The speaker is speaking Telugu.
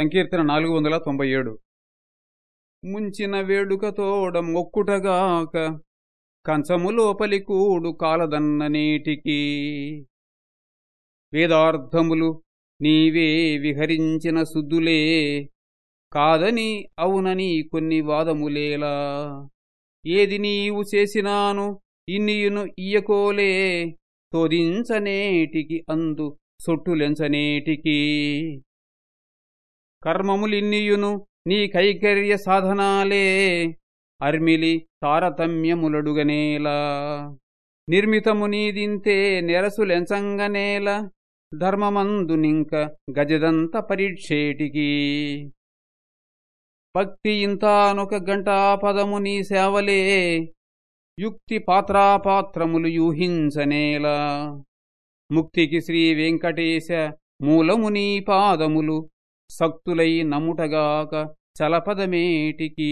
సంకీర్తన నాలుగు వందల తొంభై ఏడు. ముంచిన వేడుకతోడ మొక్కుటగాక కంచము లోపలి కూడు కాలదన్న నేటికి. వేదార్థములు నీవే విహరించిన సుద్దులే కాదని అవునని కొన్ని వాదములేలా. ఏది నీవు చేసినాను ఇన్నియును ఇయ్యకోలే తోదించనేటికి అందు సొట్టులెంచనేటికి కర్మములిన్నియును నీ కైకర్య సాధనాలే. అర్మిలి తారతమ్యములడుగనేలా నిర్మితము నీదింతే నెరసులెంచంగనేల ధర్మమందునింక గజదంత పరీక్షేటికి. భక్తి ఇంతానొక గంటాపదము నీ సేవలే. యుక్తి పాత్రాపాత్రములు యూహించనేలా ముక్తికి శ్రీ వెంకటేశ మూలము నీ పాదములు. సక్తులై నముటగాక చలపదమేటికి